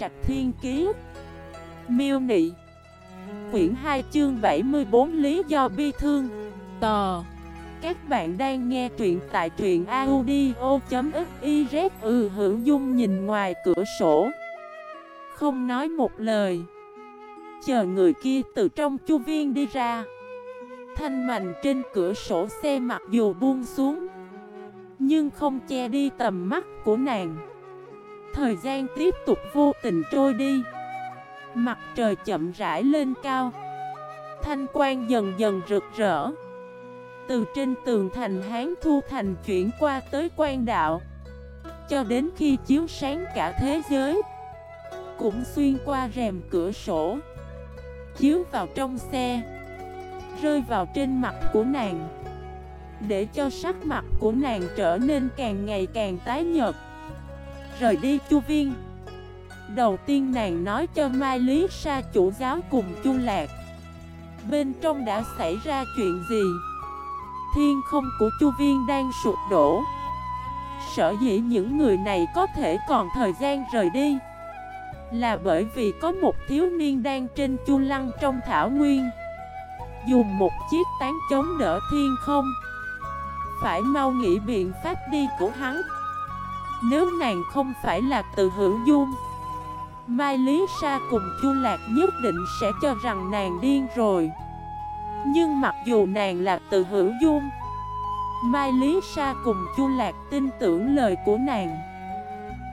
Trạch Thiên Kiế Miêu Nị. Quyển 2 chương 74 Lý do bi thương. Tò. Các bạn đang nghe truyện tại truyện audio.xyz Ừ hữu dung nhìn ngoài cửa sổ. Không nói một lời. Chờ người kia từ trong chu viên đi ra. Thanh mảnh trên cửa sổ xe mặc dù buông xuống, Nhưng không che đi tầm mắt của nàng. Thời gian tiếp tục vô tình trôi đi. Mặt trời chậm rãi lên cao. Thanh quang dần dần rực rỡ. Từ trên tường thành Hán Thu Thành chuyển qua tới quan đạo. Cho đến khi chiếu sáng cả thế giới, Cũng xuyên qua rèm cửa sổ. Chiếu vào trong xe, Rơi vào trên mặt của nàng. Để cho sắc mặt của nàng trở nên càng ngày càng tái nhợt. Rời đi chu viên. Đầu tiên nàng nói cho Mai Lý Sa chủ giáo cùng chu lạc. Bên trong đã xảy ra chuyện gì? Thiên không của chu viên đang sụp đổ. Sở dĩ những người này có thể còn thời gian rời đi Là bởi vì có một thiếu niên đang trên chu lăng trong thảo nguyên, Dùng một chiếc tán chống đỡ thiên không. Phải mau nghĩ biện pháp đi của hắn. Nếu nàng không phải là từ hữu dung, Mai Lý Sa cùng Chu Lạc nhất định sẽ cho rằng nàng điên rồi. Nhưng mặc dù nàng là từ hữu dung, Mai Lý Sa cùng Chu Lạc tin tưởng lời của nàng.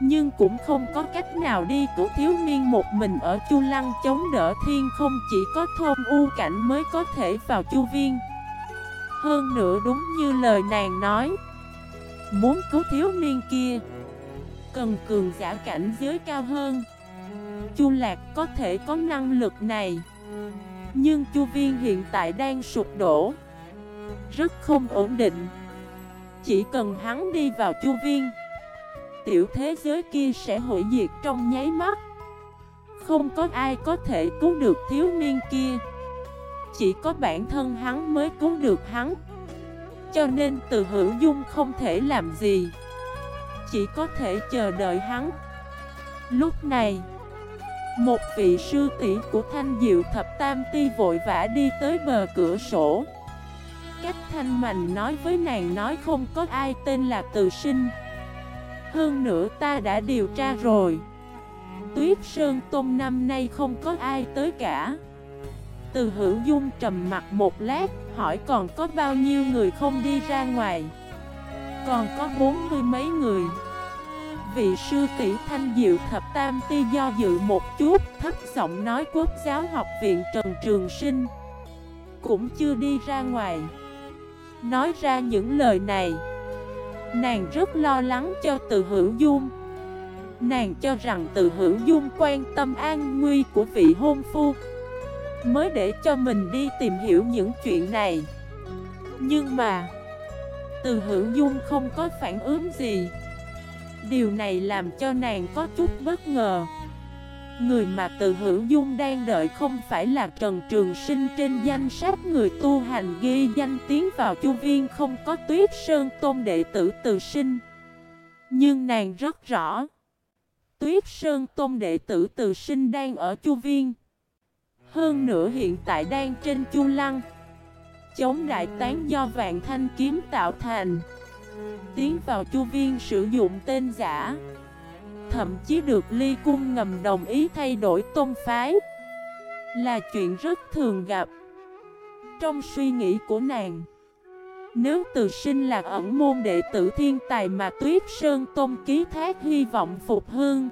Nhưng cũng không có cách nào đi của thiếu niên một mình ở Chu Lăng chống đỡ thiên không chỉ có thôn u cảnh mới có thể vào Chu Viên. Hơn nữa đúng như lời nàng nói, Muốn cứu thiếu niên kia Cần cường giả cảnh giới cao hơn. Chu Lạc có thể có năng lực này, Nhưng Chu Viên hiện tại đang sụp đổ, Rất không ổn định. Chỉ cần hắn đi vào Chu Viên, Tiểu thế giới kia sẽ hủy diệt trong nháy mắt. Không có ai có thể cứu được thiếu niên kia, Chỉ có bản thân hắn mới cứu được hắn. Cho nên từ hữu dung không thể làm gì. Chỉ có thể chờ đợi hắn. Lúc này, một vị sư tỷ của thanh diệu thập tam ti vội vã đi tới bờ cửa sổ. Cách thanh mạnh nói với nàng nói không có ai tên là từ sinh. Hơn nữa ta đã điều tra rồi. Tuyết Sơn Tôn năm nay không có ai tới cả. Từ hữu dung trầm mặt một lát, Hỏi còn có bao nhiêu người không đi ra ngoài. Còn có bốn mươi mấy người. Vị sư tỷ thanh diệu thập tam ti do dự một chút, Thấp giọng nói quốc giáo học viện Trần Trường Sinh. Cũng chưa đi ra ngoài. Nói ra những lời này. Nàng rất lo lắng cho từ hữu dung. Nàng cho rằng từ hữu dung quan tâm an nguy của vị hôn phu. Mới để cho mình đi tìm hiểu những chuyện này. Nhưng mà từ hữu dung không có phản ứng gì. Điều này làm cho nàng có chút bất ngờ. Người mà từ hữu dung đang đợi không phải là Trần Trường Sinh trên danh sách người tu hành ghi danh tiến vào chu viên không có tuyết sơn tôn đệ tử từ sinh. Nhưng nàng rất rõ, Tuyết sơn tôn đệ tử từ sinh đang ở chu viên. Hơn nữa hiện tại đang trên chu lăng. Chống đại tán do vạn thanh kiếm tạo thành. Tiến vào chu viên sử dụng tên giả. Thậm chí được ly cung ngầm đồng ý thay đổi tôn phái. Là chuyện rất thường gặp. Trong suy nghĩ của nàng, Nếu từ sinh là ẩn môn đệ tử thiên tài mà Tuyết Sơn Tôn ký thác hy vọng phục hương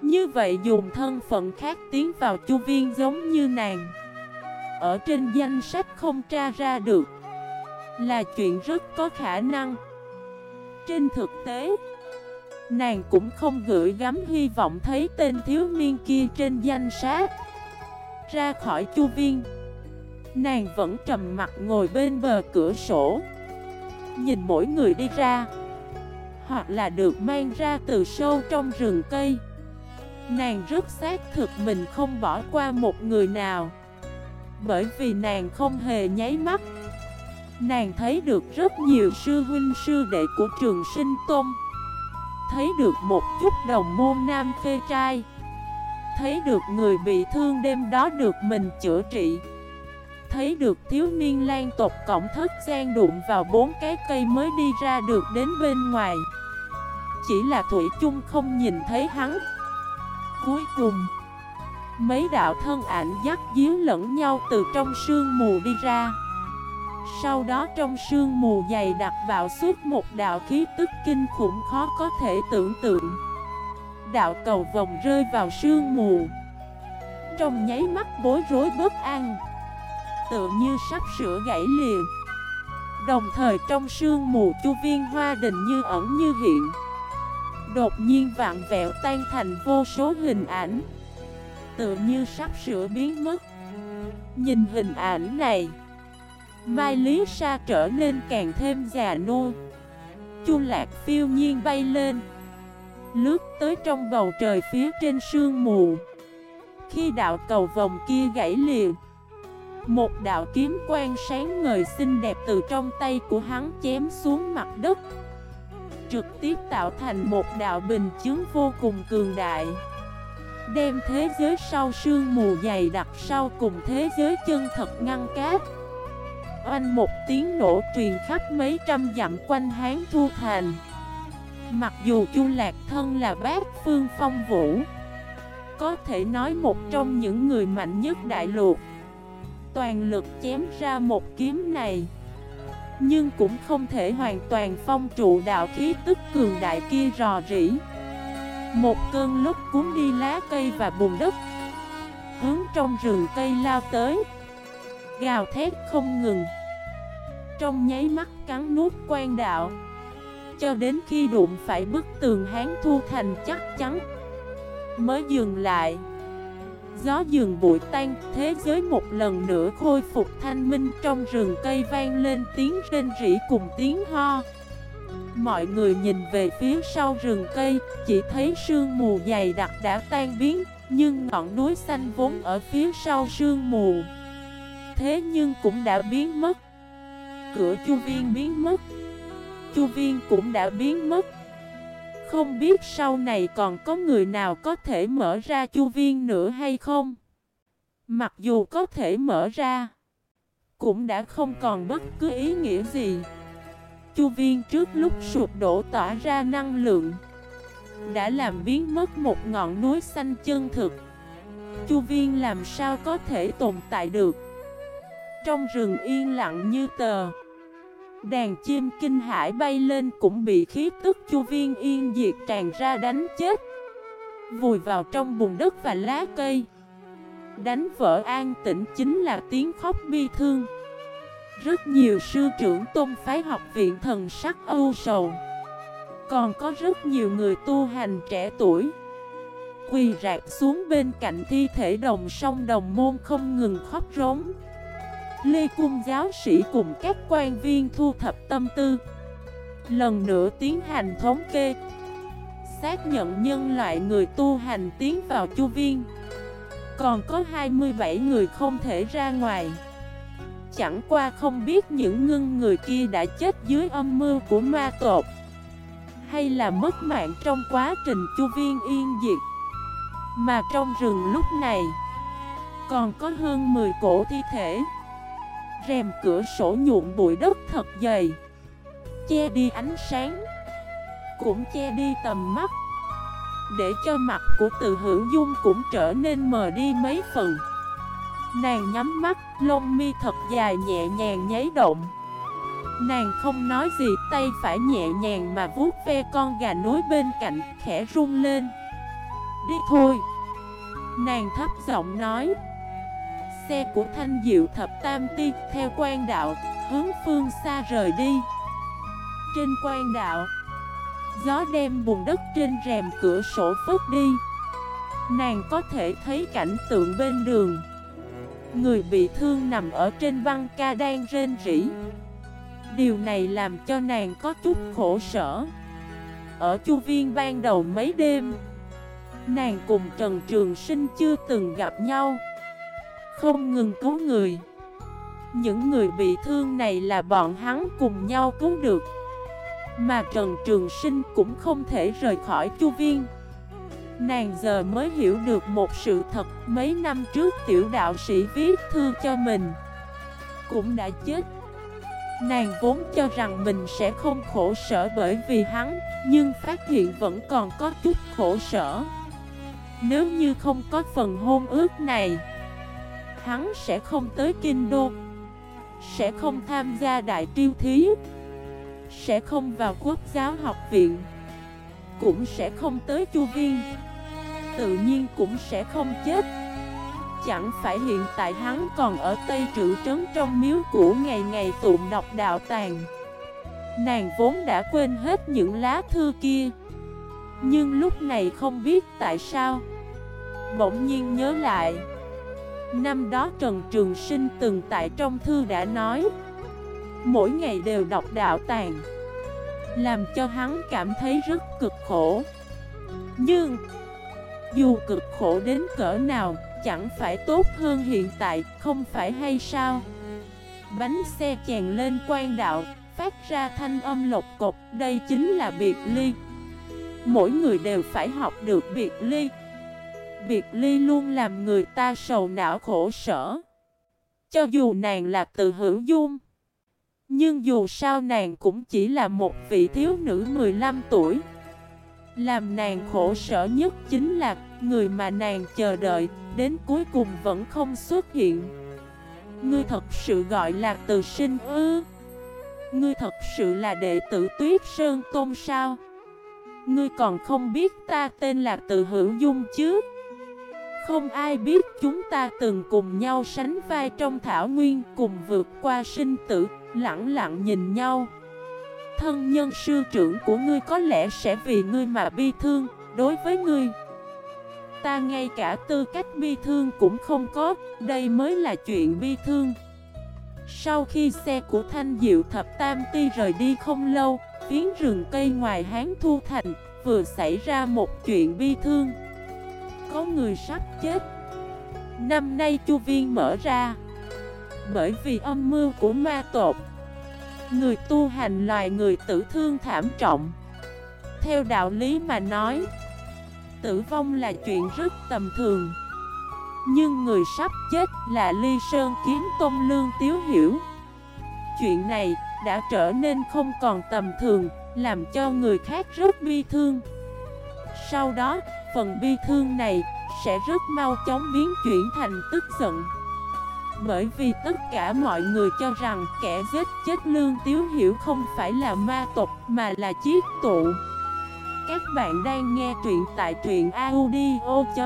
Như vậy dùng thân phận khác tiến vào chu viên giống như nàng. Ở trên danh sách không tra ra được Là chuyện rất có khả năng trên thực tế, nàng cũng không gửi gắm hy vọng thấy tên thiếu niên kia trên danh sách. Ra khỏi chu viên, nàng vẫn trầm mặt ngồi bên bờ cửa sổ. Nhìn mỗi người đi ra, hoặc là được mang ra từ sâu trong rừng cây. Nàng rất xác thực mình không bỏ qua một người nào bởi vì nàng không hề nháy mắt. Nàng thấy được rất nhiều sư huynh sư đệ của trường sinh tôn. Thấy được một chút đồng môn nam phê trai. Thấy được người bị thương đêm đó được mình chữa trị. Thấy được thiếu niên lan tộc cổng thất gian đụng vào bốn cái cây mới đi ra được đến bên ngoài. Chỉ là Thủy chung không nhìn thấy hắn. Cuối cùng Mấy đạo thân ảnh dắt díu lẫn nhau từ trong sương mù đi ra. Sau đó trong sương mù dày đặc vào suốt một đạo khí tức kinh khủng khó có thể tưởng tượng. Đạo cầu vòng rơi vào sương mù. Trong nháy mắt bối rối bất an Tựa như sắp sửa gãy liền Đồng thời trong sương mù chu viên hoa đình như ẩn như hiện. Đột nhiên vạn vẹo tan thành vô số hình ảnh. Tựa như sắp sửa biến mất. Nhìn hình ảnh này, Mai Lý Sa trở nên càng thêm già nua. Chu lạc phiêu nhiên bay lên, Lướt tới trong bầu trời phía trên sương mù. Khi đạo cầu vòng kia gãy liền, Một đạo kiếm quang sáng ngời xinh đẹp từ trong tay của hắn chém xuống mặt đất, Trực tiếp tạo thành một đạo bình chứng vô cùng cường đại. Đem thế giới sau sương mù dày đặc sau cùng thế giới chân thật ngăn cát. Oanh một tiếng nổ truyền khắp mấy trăm dặm quanh Hán Thu Thành. Mặc dù Chu Lạc Thân là bác Phương Phong Vũ, Có thể nói một trong những người mạnh nhất đại lục. Toàn lực chém ra một kiếm này, Nhưng cũng không thể hoàn toàn phong trụ đạo khí tức cường đại kia rò rỉ. Một cơn lúc cuốn đi lá cây và bùn đất, Hướng trong rừng cây lao tới. Gào thét không ngừng. Trong nháy mắt cắn nuốt quan đạo. Cho đến khi đụng phải bức tường hán thu thành chắc chắn, Mới dừng lại. Gió dừng bụi tan, Thế giới một lần nữa khôi phục thanh minh. Trong rừng cây vang lên tiếng rên rỉ cùng tiếng ho. Mọi người nhìn về phía sau rừng cây, Chỉ thấy sương mù dày đặc đã tan biến, Nhưng ngọn núi xanh vốn ở phía sau sương mù. Thế nhưng cũng đã biến mất. Cửa chu viên biến mất. Chu viên cũng đã biến mất. Không biết sau này còn có người nào có thể mở ra chu viên nữa hay không. Mặc dù có thể mở ra, Cũng đã không còn bất cứ ý nghĩa gì. Chu viên trước lúc sụp đổ tỏa ra năng lượng. Đã làm biến mất một ngọn núi xanh chân thực. Chu viên làm sao có thể tồn tại được? Trong rừng yên lặng như tờ, Đàn chim kinh hải bay lên cũng bị khí tức chu viên yên diệt tràn ra đánh chết. Vùi vào trong bùn đất và lá cây. Đánh vỡ an tĩnh chính là tiếng khóc bi thương. Rất nhiều sư trưởng tôn phái học viện thần sắc âu sầu. Còn có rất nhiều người tu hành trẻ tuổi. Quỳ rạc xuống bên cạnh thi thể đồng sông đồng môn không ngừng khóc rống. Lê Cung giáo sĩ cùng các quan viên thu thập tâm tư. Lần nữa tiến hành thống kê. Xác nhận nhân loại người tu hành tiến vào chu viên. Còn có 27 người không thể ra ngoài. Chẳng qua không biết những ngưng người kia đã chết dưới âm mưu của ma tột Hay là mất mạng trong quá trình chu viên yên diệt. Mà trong rừng lúc này, Còn có hơn 10 cổ thi thể, Rèm cửa sổ nhuộm bụi đất thật dày, Che đi ánh sáng, Cũng che đi tầm mắt, Để cho mặt của từ hữu dung cũng trở nên mờ đi mấy phần. Nàng nhắm mắt, lông mi thật dài nhẹ nhàng nháy động Nàng không nói gì, tay phải nhẹ nhàng mà vuốt ve con gà nối bên cạnh, khẽ run lên Đi thôi Nàng thấp giọng nói xe của thanh diệu thập tam ti theo quan đạo, hướng phương xa rời đi. Trên quan đạo, gió đem bùn đất trên rèm cửa sổ phớt đi. Nàng có thể thấy cảnh tượng bên đường. Người bị thương nằm ở trên băng ca đang rên rỉ. Điều này làm cho nàng có chút khổ sở. Ở chu viên ban đầu mấy đêm, nàng cùng Trần Trường Sinh chưa từng gặp nhau. Không ngừng cứu người Những người bị thương này là bọn hắn cùng nhau cứu được Mà Trần Trường Sinh cũng không thể rời khỏi chu viên Nàng giờ mới hiểu được một sự thật, Mấy năm trước tiểu đạo sĩ viết thư cho mình, Cũng đã chết. Nàng vốn cho rằng mình sẽ không khổ sở bởi vì hắn, Nhưng phát hiện vẫn còn có chút khổ sở. Nếu như không có phần hôn ước này, Hắn sẽ không tới Kinh Đô, Sẽ không tham gia đại triêu thí, Sẽ không vào quốc giáo học viện. Cũng sẽ không tới chu viên. Tự nhiên cũng sẽ không chết. Chẳng phải hiện tại hắn còn ở Tây Trự Trấn trong miếu cũ ngày ngày tụng đọc đạo tàng. Nàng vốn đã quên hết những lá thư kia. Nhưng lúc này không biết tại sao, Bỗng nhiên nhớ lại. Năm đó Trần Trường Sinh từng tại trong thư đã nói, Mỗi ngày đều đọc đạo tàng. Làm cho hắn cảm thấy rất cực khổ. Nhưng Dù cực khổ đến cỡ nào Chẳng phải tốt hơn hiện tại Không phải hay sao? Bánh xe chèn lên quan đạo Phát ra thanh âm lộc cục Đây chính là biệt ly. Mỗi người đều phải học được biệt ly. Biệt ly luôn làm người ta sầu não khổ sở. Cho dù nàng là từ hữu dung, nhưng dù sao nàng cũng chỉ là một vị thiếu nữ 15 tuổi. Làm nàng khổ sở nhất chính là người mà nàng chờ đợi, đến cuối cùng vẫn không xuất hiện. Ngươi thật sự gọi là từ sinh ư? Ngươi thật sự là đệ tử Tuyết Sơn Tôn sao? Ngươi còn không biết ta tên là Từ Hữu Dung chứ? Không ai biết chúng ta từng cùng nhau sánh vai trong thảo nguyên Cùng vượt qua sinh tử, lặng lặng nhìn nhau. Thân nhân sư trưởng của ngươi có lẽ sẽ vì ngươi mà bi thương, Đối với ngươi. Ta ngay cả tư cách bi thương cũng không có, Đây mới là chuyện bi thương. Sau khi xe của Thanh Diệu Thập Tam Ti rời đi không lâu, Phiến rừng cây ngoài Hán Thu Thành Vừa xảy ra một chuyện bi thương. Có người sắp chết. Năm nay chu viên mở ra. Bởi vì âm mưu của ma tộc. Người tu hành loài người tử thương thảm trọng. Theo đạo lý mà nói, Tử vong là chuyện rất tầm thường. Nhưng người sắp chết là Ly Sơn Kiếm Tôn Lương Tiếu Hiểu. Chuyện này đã trở nên không còn tầm thường, Làm cho người khác rất bi thương. Sau đó, phần bi thương này sẽ rất mau chóng biến chuyển thành tức giận. Bởi vì tất cả mọi người cho rằng kẻ giết chết Lương Tiếu Hiểu không phải là ma tộc, mà là chiếc tụ. Các bạn đang nghe truyện tại truyện audio.fif